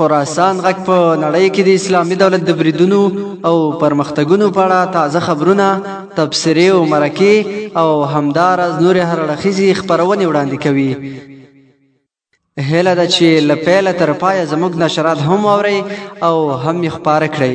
خراسان غږ په نړۍ کې د اسلامي دولت د بریدونو او پرمختګونو په اړه تازه خبرونه، تبصرې او مرکې او همداراز نورې هراړخیزې خپرونې وړاندې کوي. هیله ده چې له پیله تر پایه زموږ نشرات هم واورئ او هم یې خپاره کړئ.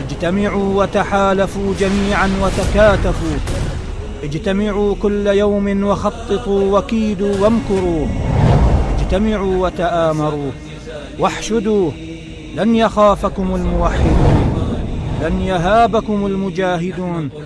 اجتمعوا وتحالفوا جميعا وتكاتفوا اجتمعوا كل يوم وخططوا وكيدوا وامكروا اجتمعوا وتآمروا واحشدوا لن يخافكم الموحدون لن يهابكم المجاهدون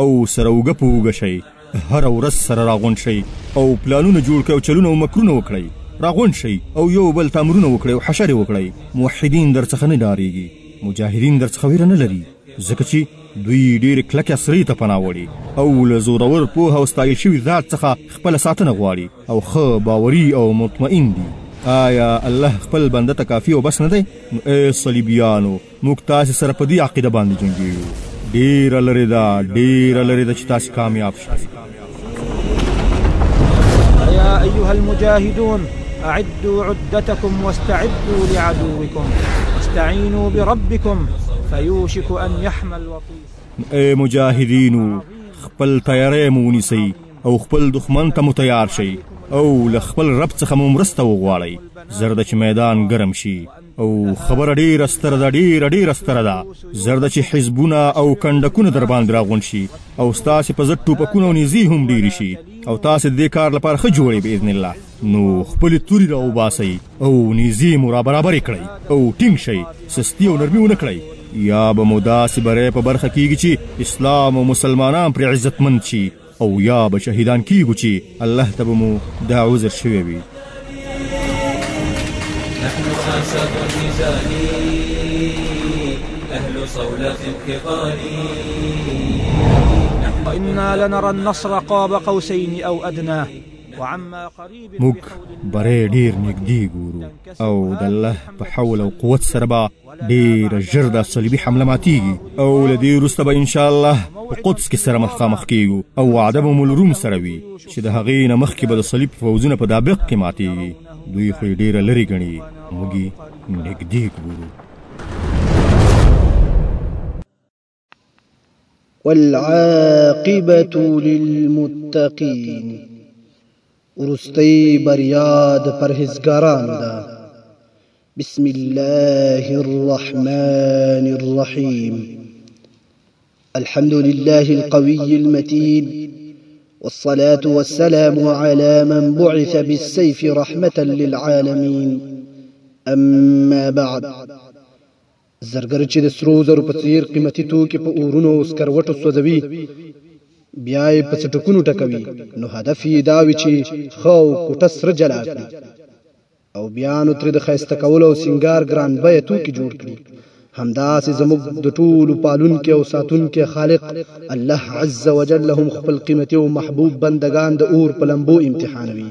او سره اوږه په اوږه شئ هره ورځ سره راغونډ شئ او پلانونه جوړ کړئ او چلونه او مکرونه وکړئ راغونډ شئ او یو بل ته امرونه وکړئ او حشر وکړئ موحدین در څخه نه ډاریږي مجاهدین در څخه ویره نه لري ځکه چې دوی ډېر کلک اسرې ته پناه وړي او له زورور پوه او ستایل شوي ذات څخه خپله ساتنه غواړي او ښه باوري او مطمئن دي آیا الله خپل بنده ته کافي او بس نه دی نو ای صلیبیانو موږ تاسو سره په دې عقیده باندې جنګیږو ډیر لري دا ډیر لري دا چې تاسو کامیاب شئ یا ایها المجاهدون اعدوا عدتكم واستعدوا لعدوكم واستعينوا بربكم فيوشك ان يحمل وطيس اي مجاهدين خپل تیارې مو ونیسئ او خپل دښمن ته مو تیار شئ او له خپل رب څخه مو مرسته وغواړئ زرد چې میدان ګرم شي او خبره ډیره ستره ده ډیره ډیره ستره ده زرد چې حزبونه او کندکونه در باندې راغون شي او ستاسو په زړه ټوپکونه او نيزي هم ډیر شي او تاسو د دې کار لپاره خو جوړې باذن الله نو خپل توري را وباسي او نيزي مو را برابر کړئ او ټینګ شي سستي او نرمي ونه کړئ یا به مو داسې بری په برخه کیږي چې اسلام او مسلمانان پر عزتمند شي او یا به شهیدان کیږو چې الله ته به مو دا عذر شوی وي نحن خاصة الميزان أهل صولة الثقال وإنا لنرى النصر قاب قوسين أو أدناه موږ برې ډیر نږدې ګورو او د الله په حول او قوت سره به ډیر ژر دا صلیبي حمله ماتیږي او له دې وروسته به ان شاء الله په قدس کې سره مخامخ کیږو او وعده به مول روم سره وي چې د هغې نه مخکې به د صلیب فوزونه په دابق کې ماتیږي دوی خو ډیره لري غني موږي نږدې ګورو والعاقبة للمتقين ورستي برياد پرهزګاران ده بسم الله الرحمن الرحيم الحمد لله القوي المتين والصلاة والسلام على من بعث بالسيف رحمة للعالمين أما بعد زرګر چې د سرو زرو په څیر قیمتي توکي په اورونو او سکروټو سوځوي بیا یې په څټکونو ټکوي نو هدف یې دا وي چې ښه او کوټه سره جلا کړي او بیا نو ترې د ښایسته کولو او سنګار ګران بیه توکي جوړ کړي همداسې زموږ د ټولو پالونکي او ساتونکي خالق الله عز وجل هم خپل قیمتي او محبوب بندگان د اور په لمبو امتحانوي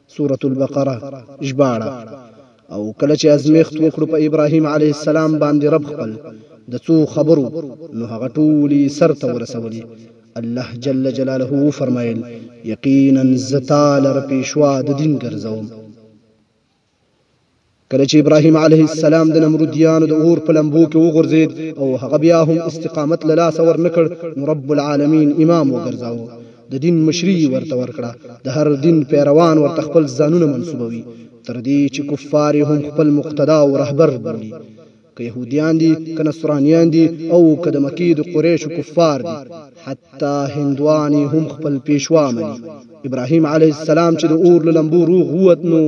سورة البقره ژباړه او کله چې ازمیخت وکړو په ابراهیم علیه السلام باندې رب خپل د څو خبرو نو هغه ټولي سر ته ورسولې الله جل جلاله فرمایل یقینا زتا لر پیشوا د دین ګرځوم کله چې ابراهیم علیه السلام د نمرودیانو د اور په لمبو کې وغورځید او هغه بیا هم استقامت له لاسه ورنکړ نو رب العالمین امام وګرځاوه د دین مشري ورته ورکړه د هر دین پیروان ورته خپل ځانونه منسوبوي تر دې چې کفار هم خپل مقتدا او رهبر بولي که يهوديان دي که نصرانيان دي او که د مکی د قریشو کفار دي حتی هندواني هم خپل پیشوا مني ابراهيم عليه السلام چې د اور له لمبو روغ ووت نو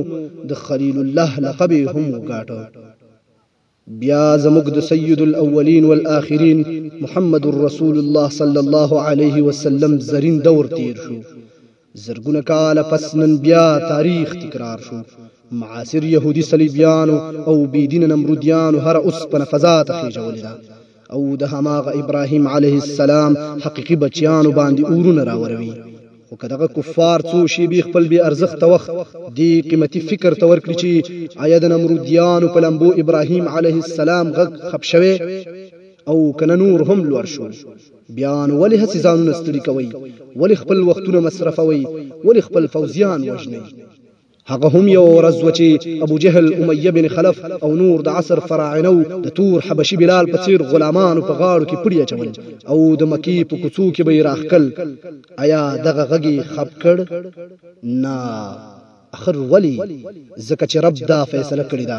د خلیل الله لقب هم وګاټه بیا زموږ د سید الاولین والآخرین محمد رسول الله صلی الله علیه وسلم زرین دور تیر شو زرګونه کاله پس نن بیا تاریخ تکرار شو معاصر يهودي صلیبیانو او بيدین نمرودیانو هر اوس په فضا ته خېجولې ده او د هماغه ابراهیم علیه السلام حقيقي بچیانو باندې اورونه راوروي خو کداغه کفار څو شی به خپل به ارزښت وخت دی قیمتي فکر ته ورکړي چې آیا د نمرودیانو په لمبو ابراهیم علیه السلام غږ خپ شوه او کنه نور هم لور شو بیا نو ولې هسې ځانونه ستړي کوئ؟ ولې خپل وختونه مصرفوئ؟ ولې خپل فوځیان وژنئ؟ هغه هم یو ورځ و چې ابو جهل امیه بن خلف او نور د عصر فراعنو د تور حبشي بلال په څیر غلامانو په غاړو کې پړی اچول او د مکی په کوڅو کې به یې راخکل آیا دغه غږی خپ کړ نه اخر ولی ځکه چې رب دا فیصله کړې ده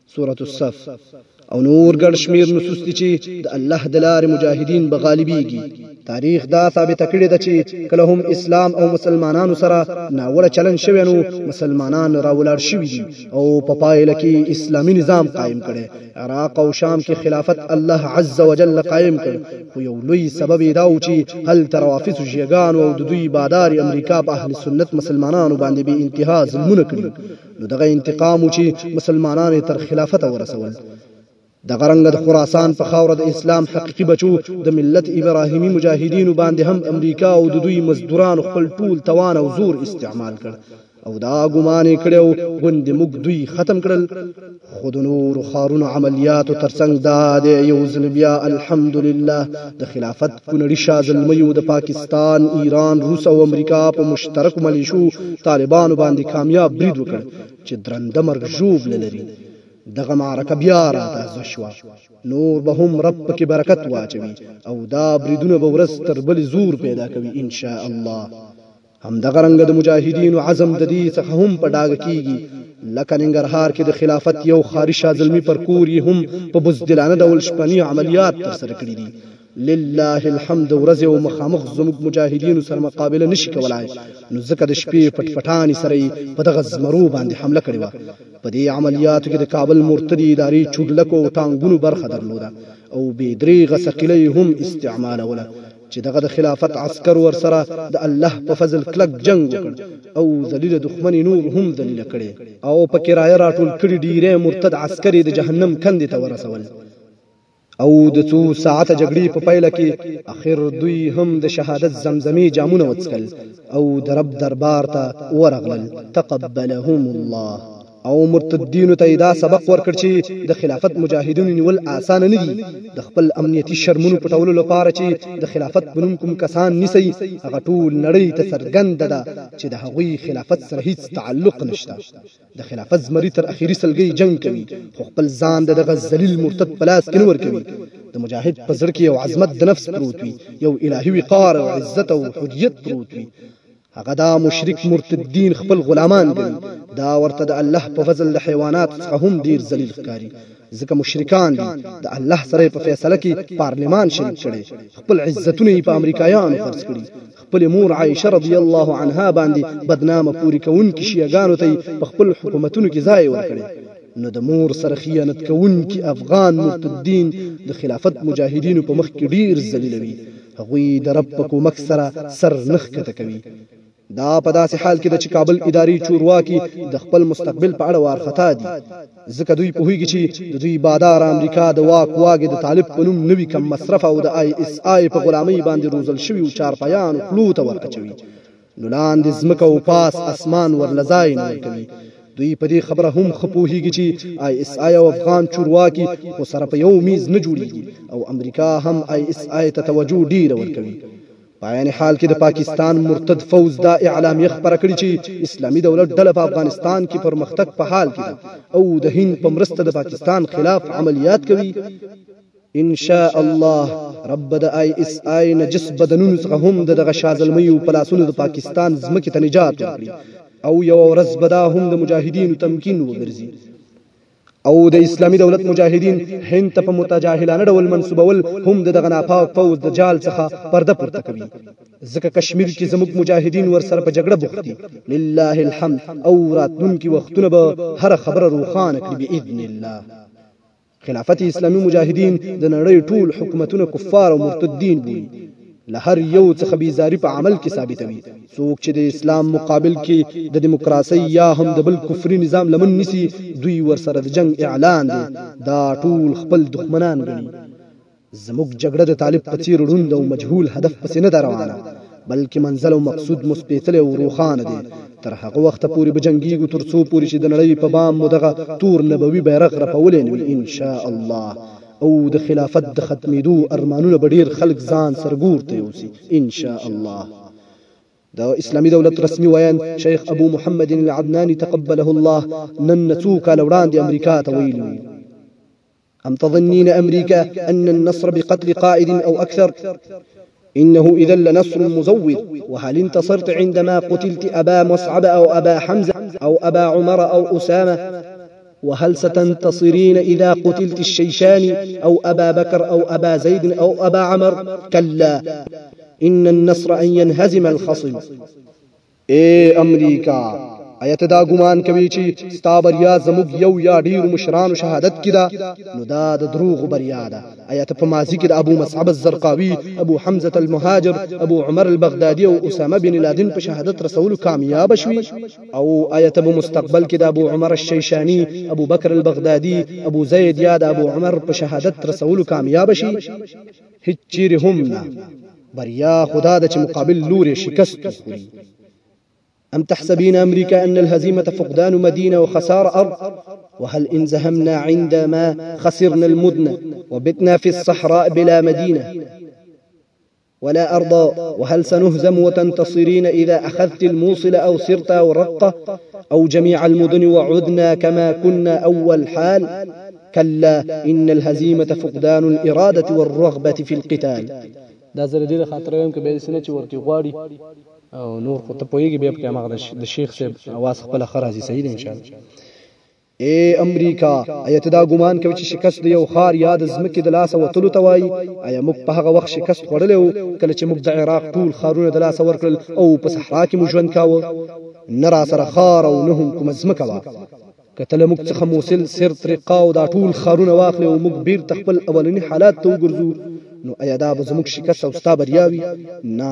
سورة الصف او نور ګڼ شمیر نصوص دي چې د الله د لارې مجاهدین به غالبیږي تاریخ دا ثابته کړې ده چې کله هم اسلام او مسلمانانو سره ناوړه چلن شوی نو مسلمانان راولاړ شوي دي او په پایله کې اسلامي نظام قائم کړي عراق او شام کې خلافت الله عز وجل قائم کړ خو یو لوی سبب دا و چې هل تروافس شیګان او د دوی بادار امریکا په اهل سنت مسلمانانو باندې به انتها ظلمونه کړی نو دغه انتقام چې مسلمانان تر خلافت ورسول د غرنګ د خراسان په خاور د اسلام حقيقي بچو د ملت ابراهيمي مجاهدینو باندې هم امریکا او د دوی مزدوران خپل ټول توان او زور استعمال کړ او دا ګمان کړو غوند موږ دوی ختم کړل خو د نور خارونو عملیاتو ترڅنګ دا د یو ځل بیا الحمدلله د خلافت کونړي شازلمیو د پاکستان ایران روس او امریکا په مشترک ملیشو طالبانو باندې کامیاب برید وکړ چې درنده مرګ ژوب لري دغه معرکه بیا را تازه شوه نور به هم رب پکې برکت واچوي او دا بریدونه به ورځ تر بلې زور پیدا کوي ان شاء الله هم دغه رنګ د مجاهدینو عزم د دې څخه هم په ډاګه کیږي لکه ننګرهار کې د خلافت یو خاري شازلمی پر کور یې هم په بزدلانه ډول شپنی عملیات ترسره کړي دي لله الحمد ورځ او مخامخ زموږ مجاهدینو سره مقابله نشي کولای نو ځکه د شپې پټپټانی سره په دغه زمرو باندې حمله کړې و په دې عملیاتو کې د کابل مرتدی ادارې چورلکو او ټانګونو برخه درلوده او بې دریغه ثقیله هم استعمالوله چې دغه د خلافت عسكر ورسره د الله په فضل کلک جنگ وکړ او ذلیل دښمن نور هم ذلیل کړي او په کرایه راټول کړي ډیره مرتد عسکري د جهنم کندې ته ورسول او د څو ساعت جګړې په پایله کې اخر دوی هم د شهادت زمزمې جامونه وڅکل او د رب دربار ته ورغلل تقبلهم الله او مرتدینو ته دا سبق ورکړ چې د خلافت مجاهدینو نیول آسان نه دي د خپل امنیتي شرمونو پټولو لپاره چې د خلافت بنوم کوم کسان نیسي هغه ټول نړۍ ته څرګند ده چې د هغوی خلافت سره هیڅ تعلق نشته د خلافت زمری تر اخیری سلګي جنگ کوي خو خپل ځان د دغه ذلیل مرتد په لاس کې نه ورکوي د مجاهد په زړه کې یو عظمت د نفس پروت وي یو الهي وقار او عزت او حریت پروت وي هغه دا مشرک مرتدین خپل غلامان ګڼي دا ورته د الله په فضل د حیوانات څخه هم ډیر ذلیل ښکاري ځکه مشرکان دي د الله سره په فیصله کې پارلمان شریک کړي خپل عزتونه په امریکایانو خرڅ کړي خپل مور عائشه رضی الله عنها باندې بدنامه پوری کوونکې شیعاګانو ته په خپل حکومتونو کې ځای ورکړي نو د مور سره خیانت کوونکي افغان مرتدین د خلافت مجاهدینو په مخ کې ډیر ذلیلوي هغوی د رب په کومک سره سر نه ښکته کوي. دا په داسې حال کې ده چې کابل اداري چورواکي د خپل مستقبل په اړه وارخطا دي، ځکه دوی پوهیږي چې د دوی بادار امریکا د واک واګې د طالب په نوم نوي کم مصرفه او د آی اس آی په غلامۍ باندې روزل شویو چارپایانو خولو ته ور اچوي. نو لاندې ځمکه او پاس اسمان ورلځای نه کوي دوی په دې خبره هم خپوهیږي چې آی اس آی او افغان چورواکي خو سره په یو میز نه جوړیږي او امریکا هم آی اس آی ته توجه ډیره ورکوي په عین حال کې د پاکستان مرتد فوج دا اعلامیه خبره کړې چې اسلامي دولت ډله په افغانستان کې پرمختګ په حال کې ده او د هند په مرسته د پاکستان خلاف عملیات کوي ان شاء الله رب د آی اس آی نجس بدنونو څخه هم د دغه شازلمیو په لاسونو د پاکستان ځمکې ته نجات ورکړي او یو ورځ به دا هم د مجاهدینو تمکین وګرځي او د اسلامي دولت مجاهدین هند ته په متجاهلانه ډول منسوبول هم د دغه ناپاک پوځ د جال څخه پرده پورته کوي ځکه کشمیر کې زموږ مجاهدین ورسره په جګړه بوخت دي لله الحمد او راتلونکي وختونه به هر خبره روښانه کړي باذن الله خلافت اسلامی مجاهدین د نړۍ ټول حکومتونه کفار او مرتدین بولي له هر یو څخه بیزاری په عمل کې ثابتوي څوک چې د اسلام مقابل کې د دیموکراسي یا هم د بل کفري نظام لمن نیسي دوی ورسره د جنگ اعلان دي دا ټول خپل دښمنان ګڼي زموږ جګړه د طالب په څیر ړوند او مجهول هدف پسې نه ده روانه بلکې منزل او مقصود مو سپېڅلی او روښانه دی تر هغه وخته پورې به جنګیږو تر څو پورې چې د نړۍ په بام مو دغه تور نبوي بیرغ رپولی نه وي انشاء الله او د خلافت د ختمېدو ارمانونه به ډېر خلک ځان سرګور ته یوسي انشاء الله د اسلامي دولت رسمي ویاند شیخ ابو محمد العدناني تقبله الله نن څو کاله وړاندې امریکا ته ویلي أم تظنين أمريكا أن النصر بقتل قائد أو أكثر؟ إنه إذا لنصر مزور وهل انتصرت عندما قتلت أبا مصعب أو أبا حمزة أو أبا عمر أو أسامة وهل ستنتصرين إذا قتلت الشيشان أو أبا بكر أو أبا زيد أو أبا عمر كلا إن النصر أن ينهزم الخصم اے امریکا ایا ته دا ګومان کوي چې ستا بریا زموږ یو یا ډیرو مشرانو شهادت کې ده نو دا د دروغ بریا ده ایا ته په ماضي کې د ابو مصعب الزرقاوي ابو حمزه المهاجر ابو عمر البغدادي او اسامه بن لادن په شهادت رسولو کامیاب شوي او ایا ته په مستقبل کې د ابو عمر الشیشانی ابو بکر البغدادي ابو زید یا د ابو عمر په شهادت رسولو کامیاب شي هیڅ چیرې هم نه بریا خدا د چې مقابل لوري شکست خوري أم تحسبين أمريكا أن الهزيمة فقدان مدينة وخسار أرض وهل إن زهمنا عندما خسرنا المدن وبتنا في الصحراء بلا مدينة ولا أرضى وهل سنهزم وتنتصرين إذا أخذت الموصل أو سرت أو رقة أو جميع المدن وعدنا كما كنا أول حال کلا ان الهزيمه فقدان الاراده والرغبه في القتال دا زر دې خاطر ویم کې به سینه چې ورکی غواړي او نور خو ته پويږي به په مغه د شیخ صاحب आवाज خپل خرازي صحیح دی ان شاء الله اے امریکا ایا ته دا ګومان کوي چې شکست د یو خار یا د ځمکې د لاسه وتلو ته وایي ایا موږ په هغه وخت شکست خوړلی وو کله چې موږ د عراق ټول خارونه د لاسه ورکړل او په صحرا کې مو ژوند کاوه نه را سره خار او نه هم کومه ځمکه وه کته له موږ څخه موصل سر طریقه او دا ټول خارونه واخلې او موږ بیر تخپل اولنی حالات ته وګرځو نو ایا دا به زموږ شکست او ستا بریاوي نه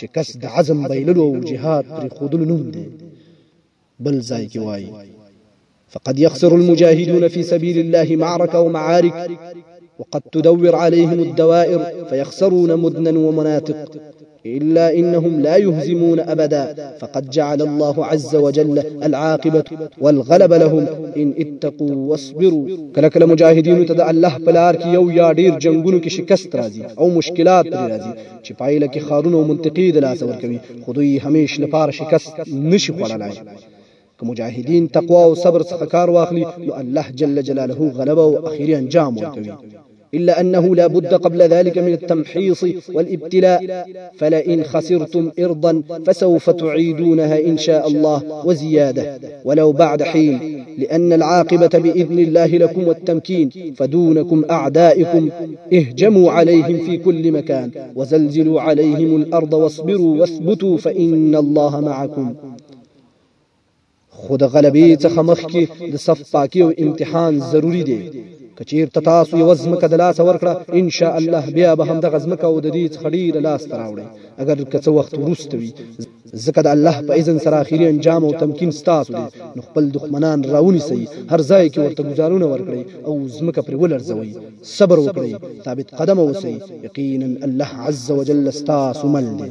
شکست د عزم بایللو او جهاد پر خودلو نوم دی بل ځای کې وایي فقد يخسر المجاهدون في سبيل الله معركة ومعارك وقد تدور عليهم الدوائر فيخسرون مدنا ومناطق إلا إنهم لا يهزمون أبدا فقد جعل الله عز وجل العاقبة والغلب لهم إن اتقوا واصبروا کله کله مجاهدینو ته د الله په لار کې یو یا ډیر جنگونو کې شکست راځي او مشکلات پرې راځي چې پایله کې خارونه او منطقې د لاس ورکوي خو دوی همیش لپاره شکست نشي خوړلای كمجاهدين تقوى وصبر صبر واخلي لأن الله جل جلاله غلبه وأخيرا انجام ورکوي إلا أنه لا بد قبل ذلك من التمحيص والابتلاء فلئن خسرتم إرضا فسوف تعيدونها إن شاء الله وزيادة ولو بعد حين لأن العاقبة بإذن الله لكم والتمكين فدونكم أعدائكم اهجموا عليهم في كل مكان وزلزلوا عليهم الأرض واصبروا واثبتوا فإن الله معكم خود غلبي څخه مخکې د صف پاکي او امتحان ضروری دی کچیر تاسو یو ځمکه د لاس ورکړه ان شاء الله بیا به هم د غزمکه او د دې څخه ډیر لاس تراوړي اگر که څه وخت ورستوي ځکه د الله په اذن سره اخیری انجام او تمکین ستاسو دی نو خپل دښمنان راونی سي هر ځای کې ورته گزارونه ورکړي او ځمکه پر ولرځوي صبر وکړي ثابت قدم اوسئ یقینا الله عز وجل ستاسو مل دی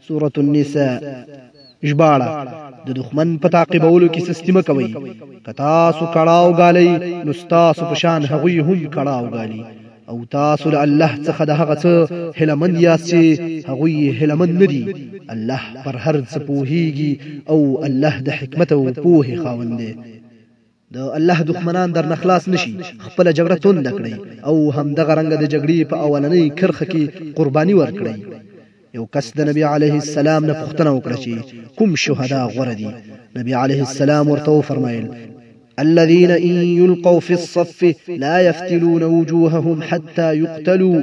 سورة النساء ژباړه د دښمن په تعقیبولو کې سستی مه کوئ که تاسو کړاو ګالئ نو ستاسو په شان هغوی هم کړاو ګالي او تاسو له الله څخه د هغه څه هلمن یاست چې هغوی هلمن نه دي الله پر هر څه پوهیږي او الله د حکمت او پوهې خاوند دی د الله دښمنان درنه خلاص نشي خپل جګړه توند کړئ او هم دغه رنګ د جګړې په اولنۍ کرخه کې قرباني ورکړئ یو کس د نبی علیه السلام نه پوښتنه وکړه چې کوم شهدا غوره دي نبی علیه السلام ورته وفرمایل الذين إن يلقوا في الصف لا يفتلون وجوههم حتى يقتلوا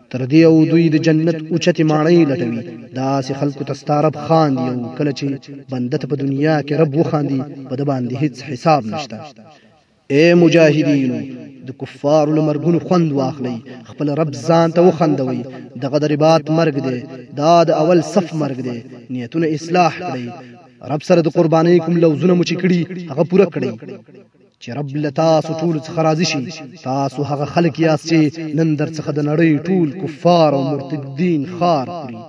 تر دې او دوی د جنت اوچتې ماڼۍ لټوي داسې خلکو ته ستا رب خاندي او کله چې بنده ته په دنیا کې رب وخاندي په د باندې هیڅ حساب نشته اے مجاهدینو د کفارو له مرګونو خوند واخلئ خپل رب ځان ته وخندوئ دغه د رباط مرګ دی دا د اول صف مرګ دی نیتونه اصلاح کړئ رب سره د قربانۍ کوم لوزونه مو چې کړي هغه پوره کړئ چې رب له تاسو ټول څخه راضي شي تاسو هغه خلک یاست چې نن در څخه د نړۍ ټول کفار او مرتدین خار خوري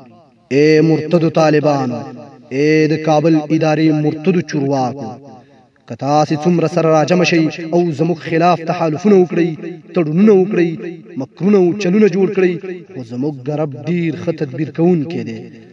اے مرتد طالبان اے د کابل ادارې مرتد چورواکو که تاسو څومره سره راجم شي او زموږ خلاف تحالفونه وکړي تړونونه وکړي مکرونه او چلونه جوړ کړي خو زموږ غرب ډیر خطر تدبیر کون کې دي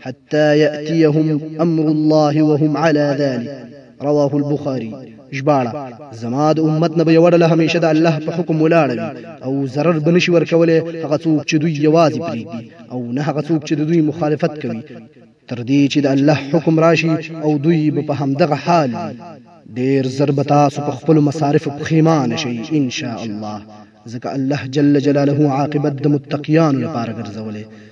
حتى يأتيهم أمر الله وهم على ذلك رواه البخاري ژباړه زما د امت نه به یو ډله همیشه د الله په حکم ولاړه وي او ضرر به نشي ورکولی هغه څوک چې دوی یوازې پرېږدي او نه هغه څوک چې د دوی مخالفت کوي تر دې چې د الله حکم راشي او دوی به په همدغه حال وي ډېر زر به تاسو په خپلو مصارفو پښیمانه شئ ان شاء الله ځکه الله جل جلاله عاقبت د متقیانو لپاره ګرځولی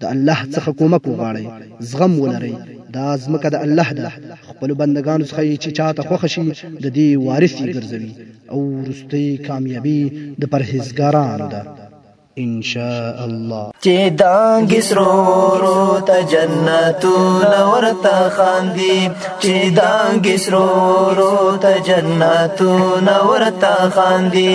د الله څخه کومک وغواړئ زغم ولرئ دا ځمکه د الله ده خپل بندگانو څخه یې چې چاته خوښ شي د دې وارث یې ګرځوي او وروستۍ کامیابي د پرهیزګارانو ده ان شاء الله چې دانګې سرورو ته جنتونه ورته خاندي چې دانګې سرورو ته جنتونه ورته خاندي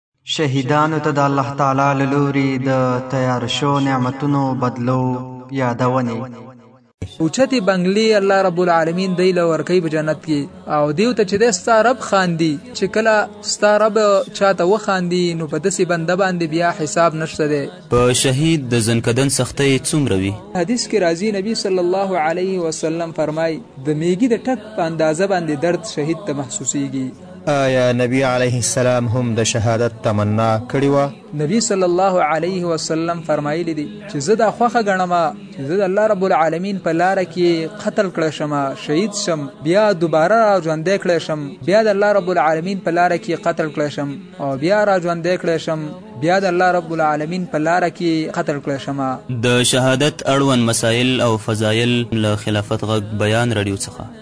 شهیدانو ته د الله تعالی له لوري د تیار شو نعمتونو بدلو یادونې اوچتې بنگلې الله رب العالمین دی له ورکی په جنت کې او دیو ته چې د ستا رب خاندي چې کله ستا رب چاته وخاندي نو په دسې بنده باندې بیا حساب نشته دی په شهید د زنکدن سختۍ څومره وي حدیث کې راځي نبی صلی الله علیه وسلم فرمای د میګي د ټک په اندازه باندې درد شهید ته محسوسیږي آیا نبی علیه السلام هم د شهادت تمنا کړې وه نبی صلی الله علیه وسلم فرمایلی دی چې زه دا خوخه غنم چې زه د الله رب العالمین په لار کې قتل کړ شم شهید شم بیا دوباره را ژوند کړ شم بیا د الله رب العالمین په لار کې قتل کړ شم او بیا را ژوند کړ شم بیا د الله رب العالمین په لار کې قتل کړ شم د شهادت اړوند مسائل او فضایل له خلافت غږ بیان رادیو څخه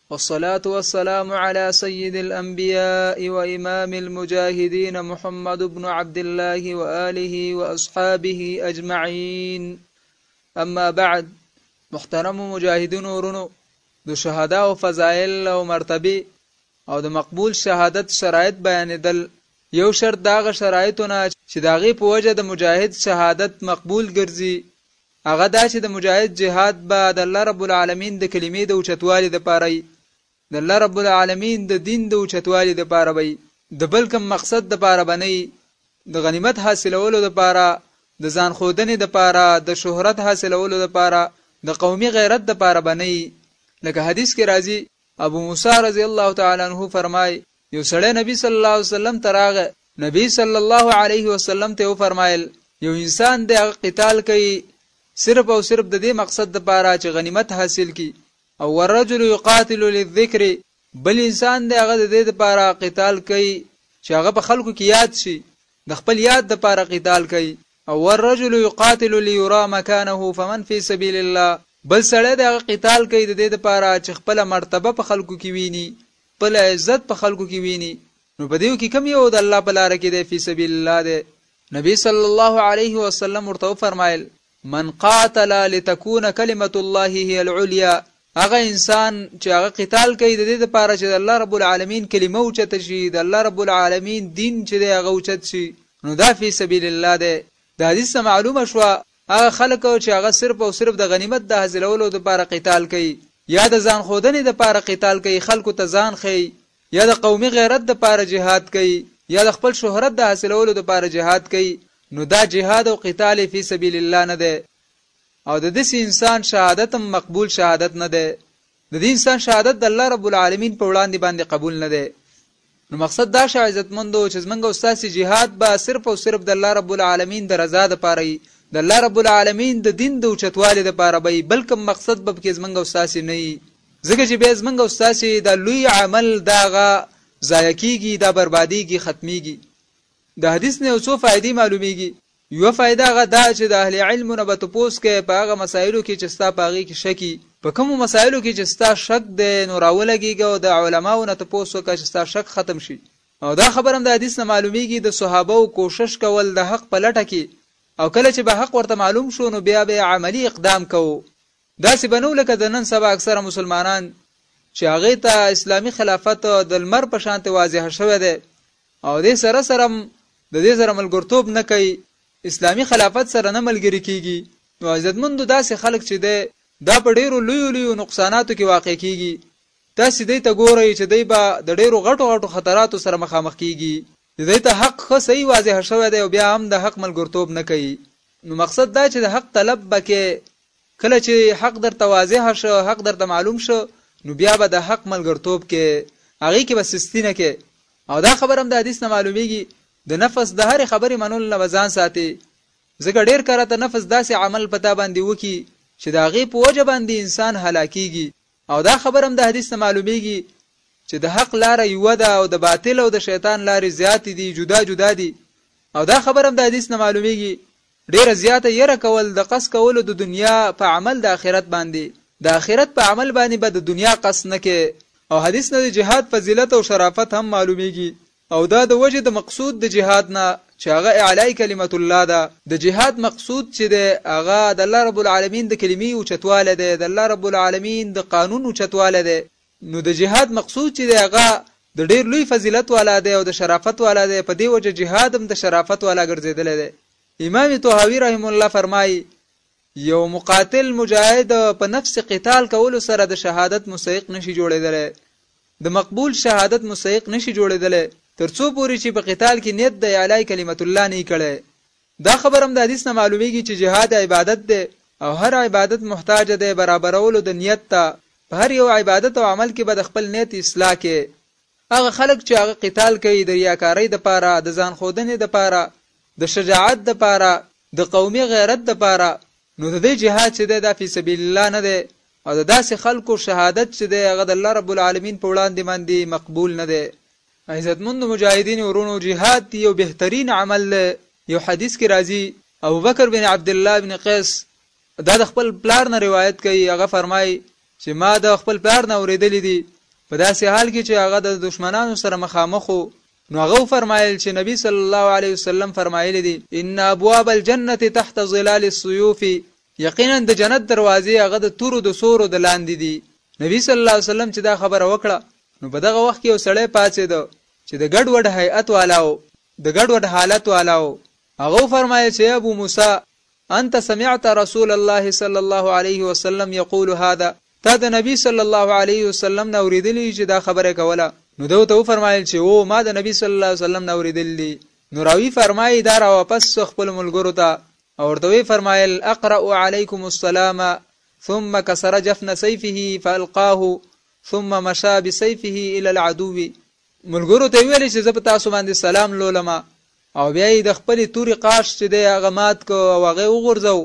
والصلاة والسلام على سيد الأنبياء وإمام المجاهدين محمد بن عبد الله وآله وأصحابه أجمعين أما بعد محترم مجاهدون ورنو د شهدا او فضائل او مرتبه او د مقبول شهادت شرایط بیانېدل یو شرط داغه شرایطونه چې داغه په وجه د مجاهد شهادت مقبول ګرځي هغه دا چې د مجاهد جهاد به د الله رب العالمین د کلمې د اوچتوالي لپاره وي د الله رب العالمین د دین د اوچتوالي لپاره وي د بل کوم مقصد لپاره به نه د غنیمت حاصلولو لپاره د ځان ښودنې لپاره د شهرت حاصلولو لپاره د قومي غیرت لپاره به نه لکه حدیث کې راځي ابو موسی رضی الله تعالی عنه فرمای یو سړی نبی صلی الله علیه وسلم ته راغی نبی صلی الله علیه وسلم ته وفرمایل یو انسان د هغه قتال کوي صرف او صرف د دې مقصد لپاره چې غنیمت حاصل کړي او والرجل يقاتل للذكر بل انسان دی هغه د دې لپاره قتال کوي چې هغه په خلکو کې یاد شي د خپل ياد دپاره قتال کوي او والرجل يقاتل ليرا مکانه فمن في سبيل الله بل سړی د هغه قتال کوي ددې دپاره چې خپله مرتبه په خلکو کې ويني خپل عزت په خلکو کې ويني نو په ديو کې کوم يو د الله په لاره کې دی في سبيل الله دی نبي صلی الله عليه وسلم ورته وفرمايل من قاتل لتکون کلمة الله هی العلیا، هغه انسان چې هغه قتال کوي د دې لپاره چې د الله رب العالمین کلمه اوچته شي، د الله رب العالمین دین چې دی هغه اوچت شي، نو دا فی سبیل الله دی. د حدیث نه معلومه شوه هغه خلک چې هغه صرف او صرف د غنیمت د حاصلولو لپاره قتال کوي یا د ځان ښودنې لپاره قتال کوي، خلکو ته ځان ښیي، یا د قومي غیرت د پاره جهاد کوي یا د خپل شهرت د حاصلولو د پاره جهاد کوي نو دا جهاد او قتال فی سبیل الله نه ده او د دسی انسان شهادت هم مقبول شهادت نه ده د دې انسان شهادت د الله رب العالمین په وړاندې باندې قبول نه ده نو مقصد دا شې عزتمندو چې زمنګ او ساسي جهاد به صرف او صرف د الله رب العالمین د رضا د پاره وي د الله رب العالمین د دین د اوچتوالي د پاره به بلکې مقصد به کې زمنګ او ساسي نه وي ځکه چې بیا زمونږ او ستاسې دا لوی عمل دا غا ضایع کیږي دا بربادیږي ختمیږي د حدیث نه یو څو فائدې معلومیږي یو فائدہ هغه دا چې د اهل علم نه به تپوس کې په هغه مسایلو کې چې ستا پاغي کې شکی په کوم مسایلو کې چې ستا شک دی نو راولګيږي او د علماو نه تپوس وکړه چې ستا شک ختم شي او دا خبره هم د حدیث نه معلومیږي د صحابه او کوشش کول د حق په لټه کې او کله چې به حق ورته معلوم شو نو بیا به عملی اقدام کوو داسې به نه و لکه د نن سبا اکثره مسلمانان چې هغې ته اسلامي خلافت د لمر په شانتې واضح شوی دی او دې سره سره د دې سره ملګرتوب نه کوي اسلامي خلافت سره نه ملګري کیږي نو عزتمندو داسې خلک چې دی دا په ډیرو لویو لویو نقصاناتو کې واقع کیږي تاسو دې ته ګورئ چې دی به د ډیرو غټو غټو خطراتو سره مخامخ کیږي دې ته حق خو صحیح واضح شوی دی او بیا هم د حق ملګرتوب نه کوي نو مقصد دا چې د حق طلب بکې کله چې حق درته واضح شو، حق درته معلوم شو، نو بیا به د حق ملګرتوب کې، هغې کې به سستي نه کې او دا خبر هم د حدیث نه معلومیږي د نفس د هرې خبرې منلو نه به ځان ساتي ځکه ډېر کرته نفس داسې عمل په تا باندې وکي چې د هغې په وجه باندې انسان هلاکیږي او دا خبر هم د حدیث نه معلومیږي چې د حق لاره یوه ده او د باطل او د شیطان لارې زیاتې دي جدا جدا دي او دا خبر هم د حدیث نه معلومیږي ډېره زياته يره کول د قص کولو د دنيا په عمل د اخرت باندې د اخرت په عمل باندې به د دنيا قص نه کې او حديث نه د جهاد فضيلت او شرافت هم معلوميږي او دا د وجه د مقصود د جهاد نه چې هغه اعلاء کلمت الله ده د جهاد مقصود چې ده هغه د الله رب العالمین د کلمې اوچتواله ده د الله رب العالمین د قانون اوچتواله ده نو د جهاد مقصود چې دی هغه د ډېر لوی فضیلت والا دی او د شرافت والا دی په دې وجه جهاد هم د شرافت والا ګرځېدلی دی امام طهاوي رحم الله فرمایي یو مقاتل مجاهد په نفس قتال کولو سره د شهادت مستحق نشي جوړېدلی د مقبول شهادت مستحق نشي جوړېدلی ترڅو پورې چې په قتال کې نیت د اعلی کلمت الله نه کړي دا خبره هم د حدیث نه معلومیږي چې جهاد عبادت دی او هر عبادت محتاج دی برابرولو د نیت ته، په هر یو عبادت او عمل کې به د خپل نیت اصلاح کې. هغه خلک چې هغه قتال کوي د ریاکارۍ دپاره، د ځان ښودنې دپاره، د شجاعت دپاره، د قومي غیرت دپاره، نو د دوی جهاد چې دی دا فی سبیل الله نه دی او د داسې خلکو شهادت چې دی هغه د الله رب العالمین په وړاندې باندې مقبول نه دی. عزتمندو مجاهدینو ورونو جهاد یو بهترین عمل دی یو حدیث کې راځي ابوبکر بن عبدالله بن قیس دا د خپل پلار نه روایت کوي هغه فرمایي چې ما د خپل پلار نه اورېدلې دي په داسې حال کې چې هغه د دشمنانو سره مخامخ وو نو هغه فرمایل چې نبی صلی الله علیه وسلم فرمایلی دی ان ابواب الجنه تحت ظلال السيوف یقینا د جنت دروازې هغه د تورو د سورو د لاندې دي نبی صلی الله علیه وسلم چې دا خبره وکړه نو په دغه وخت کې یو سړی پاڅېده چې د ګډوډ هیئت والا و د ګډوډ حالت والا و هغه فرمایي چې ابو موسی انت سمعت رسول الله صلی الله علیه وسلم یقول هذا تا د نبی صلی الله علیه وسلم نه اوریدلی چې دا خبره کوله نو دوی ته فرمایل چې او ما د نبی صلی الله علیه وسلم نه اوریدلی نو راوی فرمایي دا را واپس خپل ملګرو ته او ورته وی فرمایل اقرأ علیکم السلام ثم کسر جفن سیفه فالقاه ثم مشا بسیفه الى العدو ملګرو ته ویل چې زه په تاسو باندې سلام لولم او بیا یې د خپل توري قاش چې دی هغه مات کو او هغه وغورځو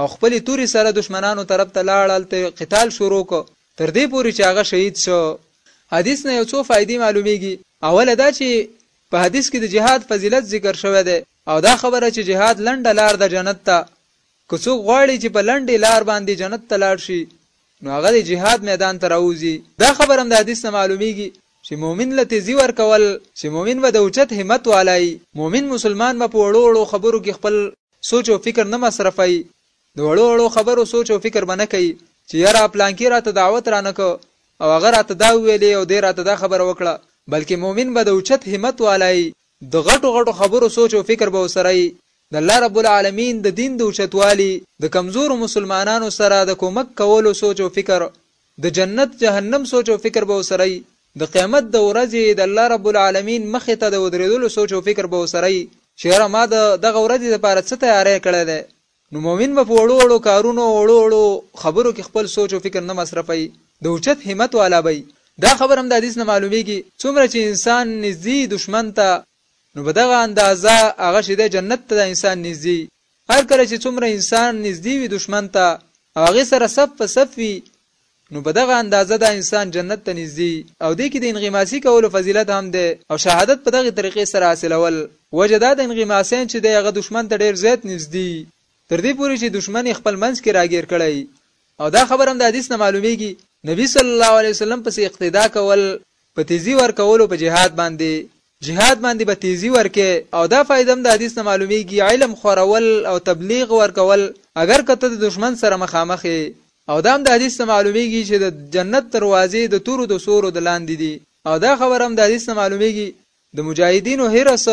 او خپل توري سره دشمنانو طرف ته لاړ هلته قتال شروع کو تر دې پورې چې هغه شهید شو حدیث نه یو څو فائدې معلومیږي اوله دا چې په حدیث کې د جهاد فضیلت ذکر شوی دی او دا خبره چې جهاد لنډه لار ده جنت ته، که څوک غواړي چې په لنډې لار باندې جنت ته لاړ شي نو هغه دې جهاد میدان ته راووځي. دا خبره هم د حدیث نه معلومیږي چې مؤمن له تیزي ورکول چې مؤمن به د اوچت همت والا وي، مؤمن مسلمان به په وړو وړو خبرو کې خپل سوچ او فکر نه مصرفوي، د وړو وړو خبرو سوچ او فکر به نه کوي چې یاره پلانکي راته دعوت رانه کړ او هغه راته دا وویلې او دې راته دا خبره وکړه، بلکې مؤمن به د اوچت همت والا وي د غټو غټو خبرو سوچ او فکر به ورسره يي د الله رب العالمين د دين د اوچتوالي د کمزورو مسلمانانو سره د کومک کولو سوچ او فکر د جنت جهنم سوچ او فکر به ورسره يي د قيامت د ورځي د الله رب العالمين مخ ته د ودريدلو سوچ او فکر به ورسره يي چي ياره ما د دغه ورځي لپاره څه تياری کړی دی نو مومن به په وړو وړو کارونو او وړو وړو خبرو کې خپل سوچ او فکر نه مصرفوي، د اوچت همت والا به وي. دا خبره هم د حدیث نه معلومېږي، څومره چې انسان نږدې وي دښمن ته، نو په دغه اندازه هغه چې دی جنت ته دا انسان نږدې وي. هر کله چې څومره انسان نږدې وي دښمن ته او هغې سره صف په صف وي، نو په دغه اندازه دا انسان جنت ته نږدې او دې کې د انغماسي کولو فضیلت هم دی او شهادت په دغې طریقې سره حاصلول وجه دا د انغماسیان چې دی هغه دښمن ته ډېر زیات نږدې تر دې پورې چې دښمن یې خپل منځ کې راګیر کړی او دا خبر هم د حدیث نه معلومیږي نبی صلی الله علیه وسلم پسې اقتدا کول په تیزی ورکولو په جهاد باندی جهاد باندی به تیزی ورکی او دا فایده هم د حدیث نه معلومیږی علم خورول او تبلیغ ورکول اګر که ته د دښمن سره مخامخ یی او دا هم د حدیث نه معلومیږی چه د جنت دروازی د تورو د سورو د لاندی دی او دا خبره هم د حدیث نه معلومیږی د مجاهدینو حرس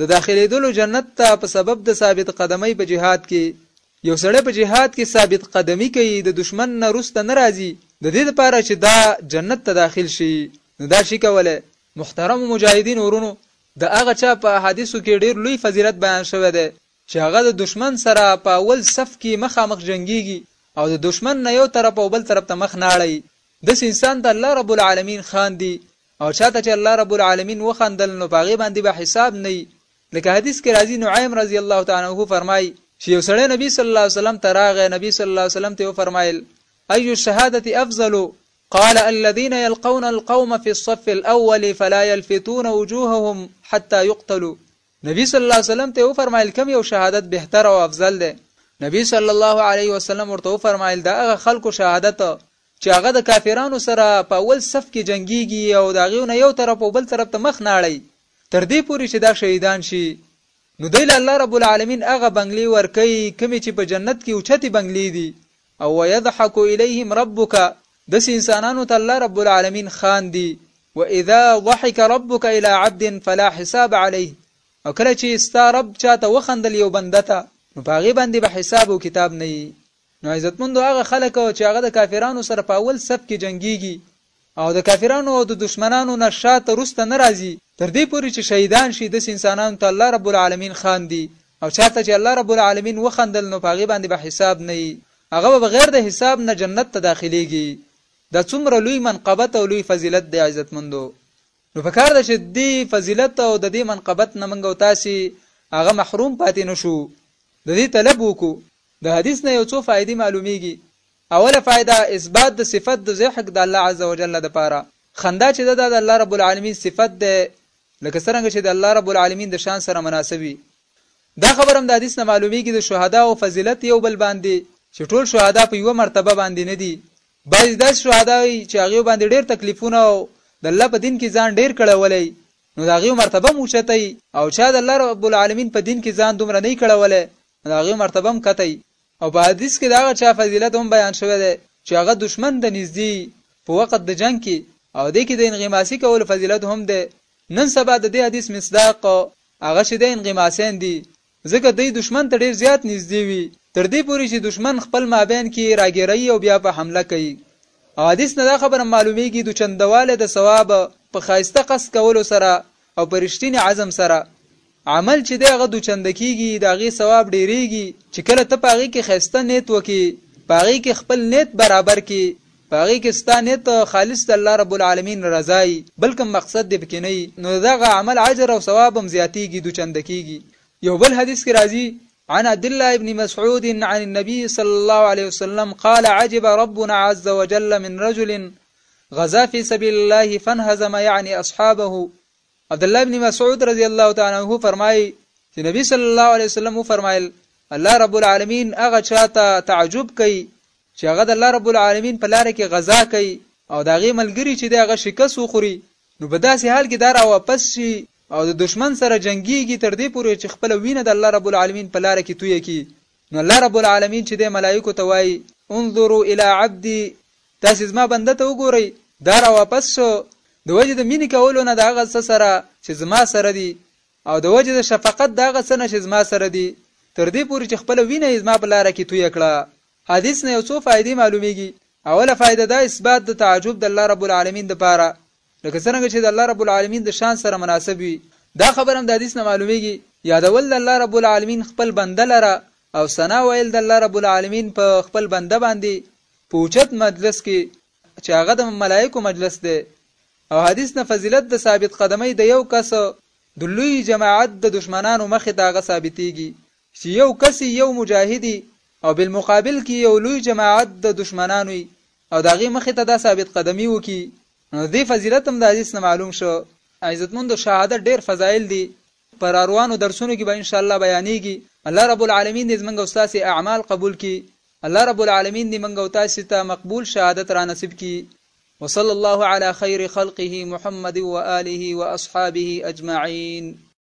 د داخلېدلو جنت ته په سبب د ثابت قدمۍ په جهاد کې یو سړی په جهاد کې ثابت قدمی کوي د دشمن نه روسته نه راځي د دې لپاره چې دا جنت ته داخل شي نو دا شي کولای محترم مجاهدین ورونو د هغه چا په احادیثو کې ډیر لوی فضیلت بیان شوی دی چې هغه د دشمن سره په اول صف کې مخامخ جنگیږي او د دشمن نه یو طرف او بل طرف ته مخ نه اړي داسې انسان ته الله رب العالمین خاندي او چاته چې الله رب العالمين وخندل نو په هغې باندې به حساب نه وي لکه حدیث کې راځي نعیم رضی الله تعالی عنه فرمایي چې یو سړی نبی صلی الله علیه وسلم ته راغی نبی صلی الله علیه وسلم ته وفرمایل ای الشهادة افضل قال الذين يلقون القوم في الصف الاول فلا يلفتون وجوههم حتى يقتلوا نبی صلی الله علیه وسلم ته وفرمایل کوم یو شهادت بهتر او افضل ده نبی صلی الله علیه وسلم ورته وفرمایل دا هغه خلکو شهادت چې هغه د کافرانو سره په اول صف کې جنګیږي او د هغیو نه یو طرف او بل طرف ته مخ نه اړی تر دې پورې چې دا شهیدان شي نو دی له الله رب العالمین هغه بنګلې ورکوي کومې چې په جنت کې اوچتې بنګلې دي او ويضحك اليهم ربک داسې انسانانو ته الله رب العالمین خاندي واذا ضحك ربك الى عبد فلا حساب عليه او کله چې ستا رب چاته وخندل یو بنده ته نو په هغې باندې به حساب او کتاب نه وي نو عزتمندو هغه خلک چې هغه د کافرانو سره په اول صف کې جنګېږي او د کافرانو او د دښمنانو نه شا ته روسته نه راځي تر دې پورې چې شهیدان شي داسې انسانانو ته الله رب العالمین خاندي او چا ته چې الله رب العالمین وخندل نو په هغې باندې به حساب نه وي هغه به بغیر د حساب نه جنت ته داخلېږي دا څومره لوی منقبت او لوی فضیلت دی عزتمندو نو په کار ده چې ددې فضیلت او ددې منقبت نه موږ او تاسې هغه محروم پاتې نه شو ددې طلب وکړو د حدیث نه یو څو فائدې معلومیږي اوله فائده اثبات د صفت د ضحک د الله عز وجل د پاره خندا چې ده دا د الله رب العالمین صفت ده لکه څرنګه چې د الله رب العالمین د شان سره مناسب وي دا خبر هم د حدیث نه معلومیږي د شهدا او فضیلت یو بل باندې چې ټول شهدا په یو مرتبه باندې نه دي بعضي داسي شهدا وي چي هغوی باندي ډير تکليفونه او د الله په دين کي ځان ډير کړولی نو د هغوی مرتبه هم اوچته يي او چا د الله رب العالمين په دين کي ځان دومره نه يي کړولی نو د هغوی مرتبه هم کته يي او په حديث کي د هغه چا فضيلت هم بيان شوی دی چي هغه دشمن د نږدې په وقت د جنګ کي او دې کي د انغماسي کولو فضيلت هم دی نن سبا د دې حديث مصداق هغه چې د انغماسين دي ځکه دوی دښمن ته ډېر زیات نږدې وي، تر دې پورې چې دښمن خپل مابین کې راګیروي او بیا په حمله کوي. او حدیث نه دا خبره معلومېږي دچندوالی د ثواب په ښایسته قصد کولو سره او په رښتیني عزم سره. عمل چې دی هغه دوچنده کېږي، د هغې ثواب ډېرېږي، چې کله ته په هغې کې ښایسته نیت وکړې، په هغې کې خپل نیت برابر کړې، په هغې کې ستا نیت خالص د الله رب العالمین رضا وي بل کوم مقصد دې پکې نه وي نو د دغه عمل اجر او ثواب هم زیاتیږي دوچنده کیږي یو بل حدیث کې راځي عن عبد الله بن مسعود عن النبي صلى الله عليه وسلم قال عجب ربنا عز وجل من رجل غزا في سبيل الله فانهزم يعني اصحابه عبد الله بن مسعود رضی الله تعالی عنہ فرمایي چې نبی صلی الله علیه وسلم فرمایل الله رب العالمین هغه چاته تعجب کوي چې هغه د الله رب العالمین په لاره کې غزا کوي او د هغې ملګري چې دی هغه شکست وخوري نو په داسې حال کې دا راواپس شي او د دشمن سره جنګیږي تر دې پورې چې خپله وینه د الله رب العالمین په لاره کې تویه کړي نو الله رب العالمین چې دی ملایکو ته وایي انظرو الی عبدي تاسې زما بنده ته وګورئ دا را واپس شو د وجې د مینې کولو نه د هغه څه سره چې زما سره دي او د وجې د شفقت د هغه څه نه چې زما سره دي تر دې پورې چې خپله وینه یې زما په لاره کې تویه کړه حدیث نه یو څو فائدې معلومیږي، اوله فائده دا اثبات د تعجب د الله رب العالمین د پاره لکه څرنګه چې د الله رب العالمین د شان سره مناسب وي، دا خبره هم د حدیث نه معلومیږي، یادول د الله رب العالمین خپل بنده لره او ثنا ویل د الله رب العالمین په خپل بنده باندې په اوچت مجلس کې چې هغه د ملائکو مجلس دی او حدیث نه فضیلت د ثابت قدمۍ د یو کس د لوی جماعت د دشمنانو مخې ته هغه ثابتیږي چی یو کس یی یو مجاهد یی او بالمقابل کی یو لوی جماعت د دشمنانو یی او د هغی مخی ته دا ثابت قدمی وکی نو ددی فضیلت هم د حدیث نه معلوم شو. عزتمندو شهادت ډیر فضایل دی په راروانو درسونو کی به ان شاءالله بیانیږی الله رب العالمین دی زمونږ او ستاسی اعمال قبول کړي الله رب العالمین دی مونږ او تاسی ته مقبول شهادت رانصیب کړي وصلی الله علی خیر خلقه محمد وآله واصحابه اجمعین.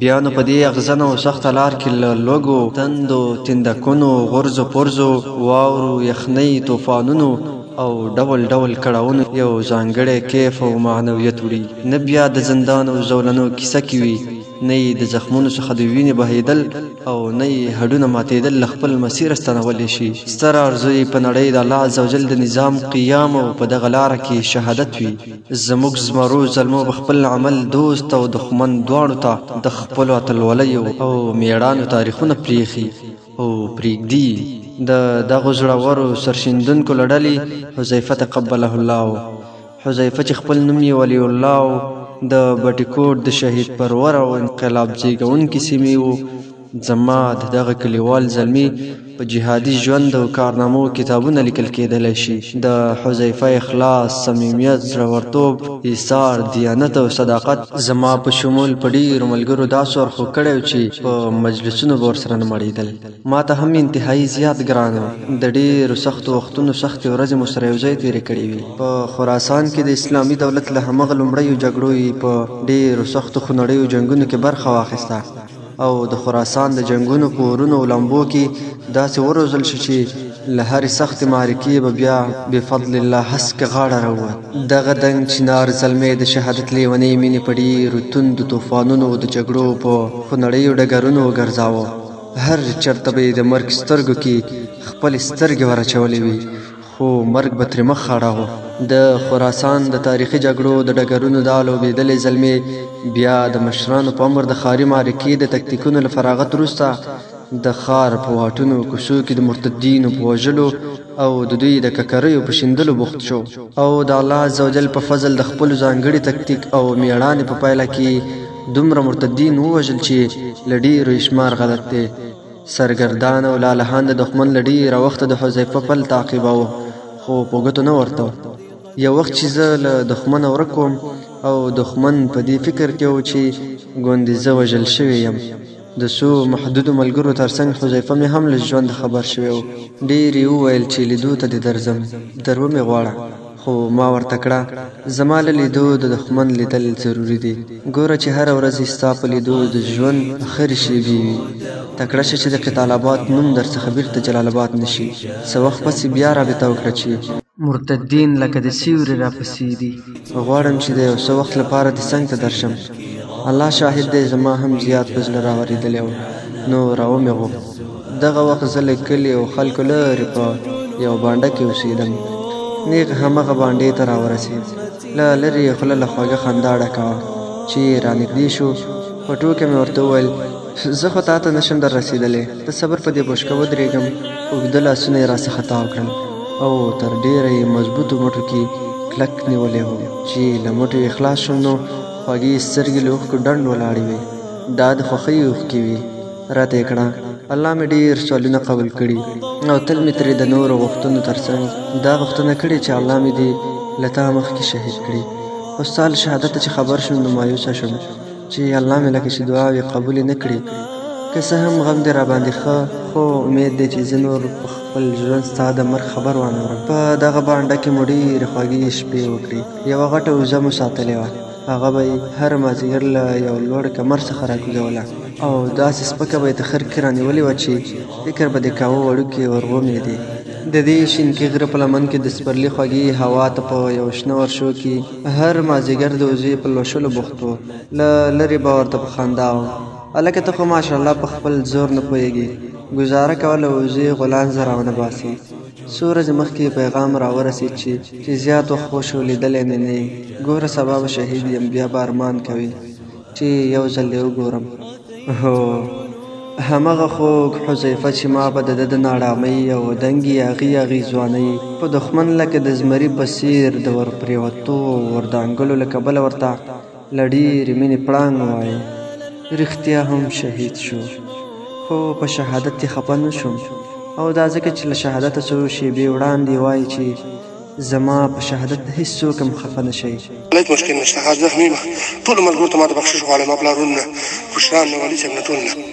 بیا نو په دې اغزنه او سخته لار کې له لوږو، تندو، تندکونو، غرزو پرزو، واورو، یخنۍ، طوفانونو او ډول ډول کړاونو یو ځانګړی کیف او معنویت وړي. نه بیا د زندان او زولنو کیسه کوي، نه یې د زخمونو څخه د وینې بهېدل او نه یې هډونه ماتېدل له خپل مسیره ستنولی شي. ستره ارزو یې په نړۍ د الله عزوجل د نظام قیام او په دغه لاره کې شهادت وي. زموږ زمرو زلمو به خپل عمل دوست او دښمن دواړو ته د خپلو اتلولیو او میړانو تاریخونه پریخي او پریږدي د دغو زړورو سرشیندونکو له ډلې حذیفه تقبله الله و حذیفه چې خپل نوم یې ولی الله و د بټي کوټ د شهید پرور او انقلاب زیږوونکي سیمې و زما د دغه کلیوال زلمی په جهادي ژوند او کارنامو کتابونه لیکل کېدلی شي د حذیفه اخلاص صمیمیت زړورتوب ایثار دیانت او صداقت زما په شمول په ډېرو ملګرو داسو ورخو کړی چې په مجلسونو به ورسره نه مړېدل ما ته هم انتهایی زیات ګران و د ډېرو سختو وختونو سختې ورځې مو سره یو ځای تېرې کړې وي په خراسان کې د اسلامي دولت له همغه لومړیو جګړو یې په ډېرو سختو خونړیو جنګونو کې برخه واخیسته او د خراسان د جنګونو په اورونو او لمبو کې داسې وروزل شو چې له هرې سختې معرکې به بیا بفضل الله هسکه غاړه راووت. دغه دنګ چنار زلمی د شهادت لیونۍ مینې په ډېرو توندو طوفانونو د جګړو په خونړیو ډګرونو وګرځاوه. هر چېرته به یې د مرګ سترګو کې خپلې سترګې ور اچولې وې، خو مرګ به ترې مخ اړاوه. د خراسان د تاریخي جګړو د ډګرونو دا لوبېدلی زلمی بیا د مشرانو په امر د ښاري معرکې د تکتیکونو له فراغت وروسته د ښار په واټونو کوڅو کې د مرتدینو په وژلو او د دوی د ککریو په شیندلو بوخت شو او د الله عزوجل په فضل د خپل ځانګړي تکتیک او میړانې په پایله کې دومره مرتدین ووژل چې له ډېرو یې شمار غلط دی. سرګردان او لالهان د دښمن له ډېره وخته د حذیفه پل تعقیباوه، خو په ګوتو نه ورته و. یو وخت چې زه له دښمنه ورک وم او دښمن په دې فکر کې و چې ګوندې زه وژل شوی یم، د څو محدودو ملګرو تر څنګ حذیفه مې هم له ژونده خبر شوی و. ډېر یې وویل چې لیدو ته دې درځم، درومې غواړه. خو ما ورته کړه، زما له لیدو د دښمن لیدل ضروري دي. ګوره چې هره ورځ یې ستا په لیدو د ژوند خرې شېبې وي. تکړه شه چې د قتال اباد نوم درڅخه بیرته جلال اباد نه شي. څه وخت پسې بیا رابطه وکړه چې. مرتدین لکه د سیوري راپسې دي. غواړم چې د یو څه وخت لپاره دې څنګ ته درشم. الله شاهد دی زما هم زیات په زړه راورېدلی و نو راومې غوښت. دغه وخت زه له کلي او خلکو لرې په یوه بانډه کې اوسېدم. نېغ همغه بانډې ته راورسېد. له لرې یې خوله له خوږه خندا ډکه وه. چې رانږدې شو، په ټوکه مې ورته وویل، زه خو تا ته نه شم در رسېدلی، د صبر په دې بوشکه ودرېږم. اوږده لاسونه یې راڅخه تاو کړل او تر ډېره یې مضبوطو مټو کې کلک نیولی وم. چې له مټو یې خلاص شوم نو خوږې یې سترګې له اوښکو ډنډ ولاړې وې. دا د خوښۍ اوښکې وې. راته یې کړه. الله مې ډېر سوالونه قبول کړي او تل مې ترې د نورو غوښتنو تر څنګ دا غوښتنه کړې چې الله مې دې له تا مخکې شهید کړي. خو ستا له شهادته چې خبر شوم نو مایوسه شوم چې الله مې لکه چې دعاوې قبولې نه کړې. که څه هم غم دې راباندې ښه خو امید دی چې زه نور په خپل ژوند ستا د مرګ خبر وانه ورم. په دغه بانډه کې مو ډېرې خوږې شپې وکړې. یوه غټه وزه مو ساتلې وه. هغه به یې هر مازیګر له یو لوړ کمر څخه راکوزوله او داسې سپکه به یې تخر کې رانیولې وه چې فکر به د کاوه وړوکې ورغومېدې د دې شینکي غره په لمن کې د سپرلي خوږې هوا ته په یو شنه ورشو کې هر مازیګر د وزې په لوشلو بوخت و له لرې به ورته په خندا و هلکه ته خو ماشاءالله په خپل زور نه پوهېږې ګوزاره کوله وزې غولانځه راونه باسي څو ورځې مخکې پیغام راورسید چې چې زیات وخت وشو لیدلی مې نه یې ګوره سبا به شهید یم بیا به ارمان کوې چې یو ځل دې وګورم هو همغه خوږ حذیفه چې ما به د ده د ناړامۍ او دنګې هغې هغې ځوانۍ په دښمن لکه د زمري په څیر د ورپرېوتو او وردانګلو له کبله ورته له ډېرې مینې پړانګ وایي رښتیا هم شهید شو خو په شهادت یې خپه نه شوم او دا ځکه چې له شهادته څو شېبې وړاندې وایي چې زما په شهادت د هیڅ څوک هم خفه نه شي هیڅ مشکل نشته حاضر مینه ټول ملګرو ته ما د بخشش غواړم ما پلارونه کشران والي صاحب نه ټول نه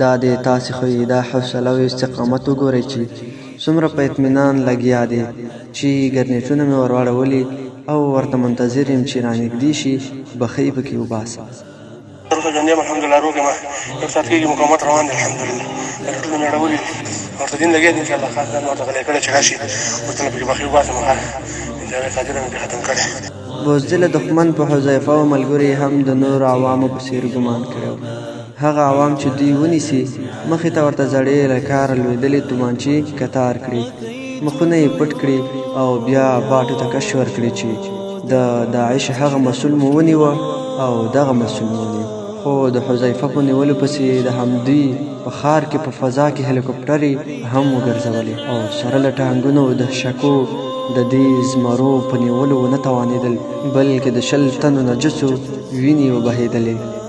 دا دی تاسې خو یې دا حوصله او استقامت وګورئ چې څومره په اطمینان لګیا دی چې ګرنیټونه مې ور واړولي او ورته منتظر یم چې رانږدې شي بخۍ پکې وباسم. وروسته ژوندی یم الحمدالله روغ یم یو ساعت کېږي مقاومت روان دی الحمدالله ګرنېټونه مې اړولي دي ورته دین لګیا دی انشاءالله ښه ځان مې ورته غلی کړی چې راشي ورته پکې بخۍ وباسم ښه انشاءالله قادر مې پرې ختم کړی بزدله دښمن په حذیفه او ملګرو یې هم د نورو عوامو په څېر ګمان کړی و. هغه عوام چې دوی ونیسي مخې ته ورته زړې له کاره لوېدلې تومانچې کتار کړي مخونه یې پټ کړي او بیا باټو ته کش ورکړي چې د داعش هغه مسول مو ونیوه او دغه مسول مو ونیو خو د حذیفه په نیولو پسې د همدوی په ښار کې په فضا کې هلیکوپټرې هم وګرځولې او سره له ټانګونو د شکو د دې زمرو په نیولو ونه توانېدل بلکې د شل تنو نجسو وینې وبهېدلې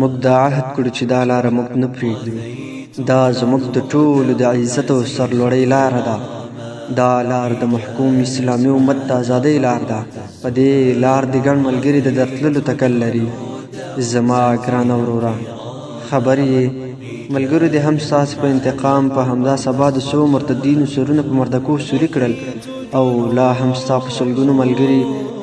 موږ دا عهد کړو چې دا لاره موږ نه پرېږدو دا زموږ د ټولو د عزت او سرلوړۍ لاره ده دا لار د محکوم اسلامي امت د ازادۍ لار ده په دې لار د ګڼ ملګري د درتللو تکل لري زما ګران وروره خبر یې ملګرو د هم ساس په انتقام په همدا سبا د سو مرتدینو سرونه په مردکو سوري کړل او لا هم ستا په سلګونو ملګري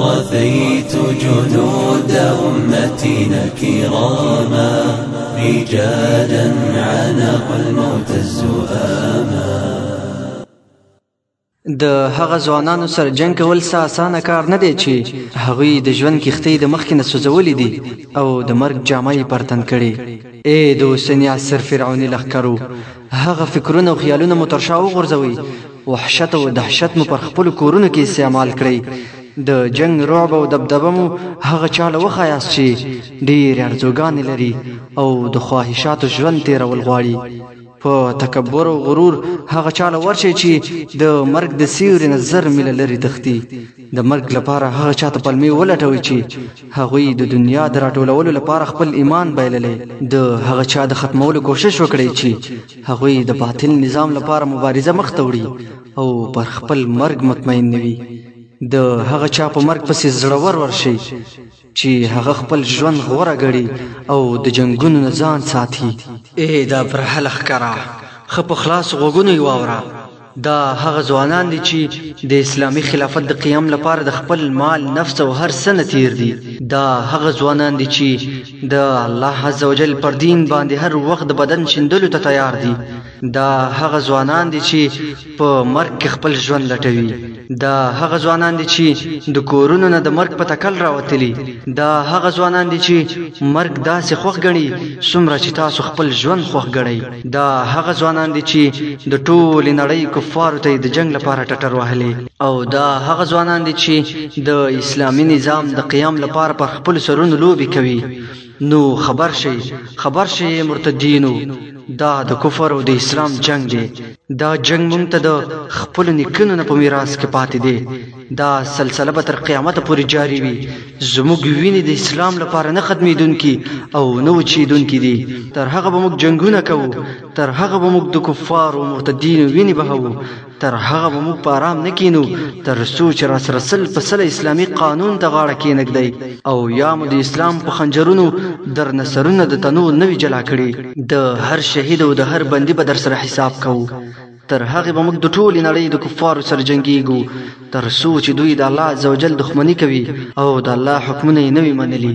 رثيت جنود أمتنا كراما رجالا عنقوا الموت الزؤاما د هغه ځوانانو سره جنگ کول څه اسانه کار نه دی چې هغوی د ژوند کښتۍ د مخکې نه سوځولې دي او د مرګ جامه یې پر تن کړې ای د اوسني عصر فرعوني لښکرو هغه فکرونه او خیالونه مو تر شا وغورځوئ وحشت او دهشت مو پر خپل کورونو کې استعمال کړئ د جنگ رعب او دبدبه مو هغه چاله وخایاست چې ډیر ارزوګان لري او د خواهشاتو ژوند تیرول غواړي په تکبر او غرور هغه چاله ورشي چې د مرګ د سیوري نظر مل لري تختی د مرګ لپاره هغه چاته پلمې ولټوي چې هغوی د دنیا د راټولولو لپاره خپل ایمان بایللی د هغه چا د ختمولو کوشش وکړي چې هغوی د باطل نظام لپاره مبارزه مخته وړي او پر خپل مرګ مطمئن نه وي د هغه چا په مرګ پسې زړور ورشي چې هغه خپل ژوند غوره ګړي او د جنگونو نه ځان ساتي اے دا پر هله ښکرا خپ خلاص غوګونو واورا دا هغه ځوانان دي چې د اسلامي خلافت د قیام لپاره د خپل مال نفس او هر څه نه تیر دي دا هغه ځوانان دي چې د الله عزوجل پر دین باندې هر وخت د بدن شندلو ته تیار دي دا هغه ځوانان دي چې په مرګ کې خپل ژوند لټوي دا هغه ځوانان دي چې د کورونو نه د مرګ په تکل راوتلي دا هغه ځوانان دي چې مرګ داسې خوښ ګڼي څومره چې تاسو خپل ژوند خوښ ګڼئ دا هغه ځوانان دي چې د ټولې نړۍ کفارو ته د جنگ لپاره ټټر وهلي او دا هغه ځوانان دي چې د اسلامي نظام د قیام لپاره پر خپل سرونو لوبي کوي نو خبر شئ خبر شئ مرتدینو دا د کفر او د اسلام جنگ دی دا جنگ مونږ ته د خپل نیکونو نه په میراث کې پاتې دی دا سلسله به تر قیامت پورې جاری وي زموږ وینې د اسلام لپاره نه ختمېدونکي او نه وچېدونکي دي تر هغه به موږ جنگونه کوو تر هغه به موږ د کفارو مرتدینو وینې بهوو تر هغه به موږ په آرام نه کینو تر څو چې را سره سل په سل اسلامي قانون ته غاړه کېنږدی او یا مو د اسلام په خنجرونو درنه سرونه د تنو نوي جلا کړي د هر شهید او د هر بندي به در سره حساب کوو تر هغه به موږ د ټولې نړۍ د کفارو سره جنگیږو تر څو چې دوی د الله عزوجل دښمني کوي او د الله حکمونه یې نه وي منلي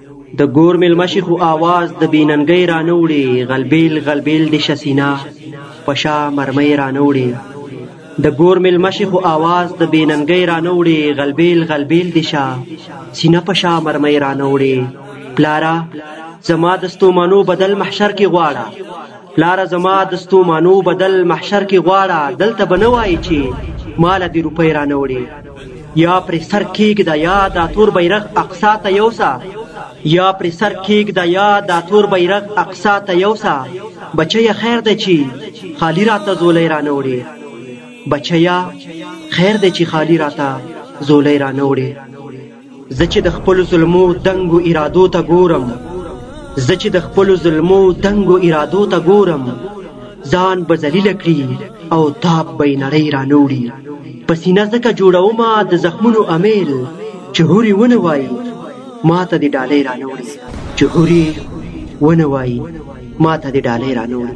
د ګور مېلمه شي خو آواز د بې ننګۍ رانه وړي غلبېل غلبېل دې شه سینه په شا مرمۍ رانه وړي د ګور مېلمه شي خو آواز د بې ننګۍ رانه وړي غلبېل غلبېل دې شه سینه په شا مرمۍ رانه وړي پلاره زما د ستومانو بدل محشر کې غواړه پلاره زما د ستومانو بدل محشر کې غواړه دلته به نه وایي چې ماله دې روپۍ رانه وړي یا پر سر کېږده یا دا تور بیرغ اقصا ته یوسه یا پر سر کېږده یا دا تور بیرغ اقصا ته یوسه بچیه خیر دی چې خالی راته زولی رانه وړې بچیه خیر دی چې خالی راته زولی رانه وړې زه چې د خپلو ظلمو دنګو ارادو ته ګورم زه چې د خپلو ظلمو دنګو ارادو ته ګورم ځان به ذلیل کړي او تاب به یې نړۍ رانوړي په سینه ځکه جوړوم د زخمونو امیل چې هوري ونه وایي ما ته دې ډالۍ رانوړي چې هوري ونه وایي ما ته دې ډالۍ رانوړي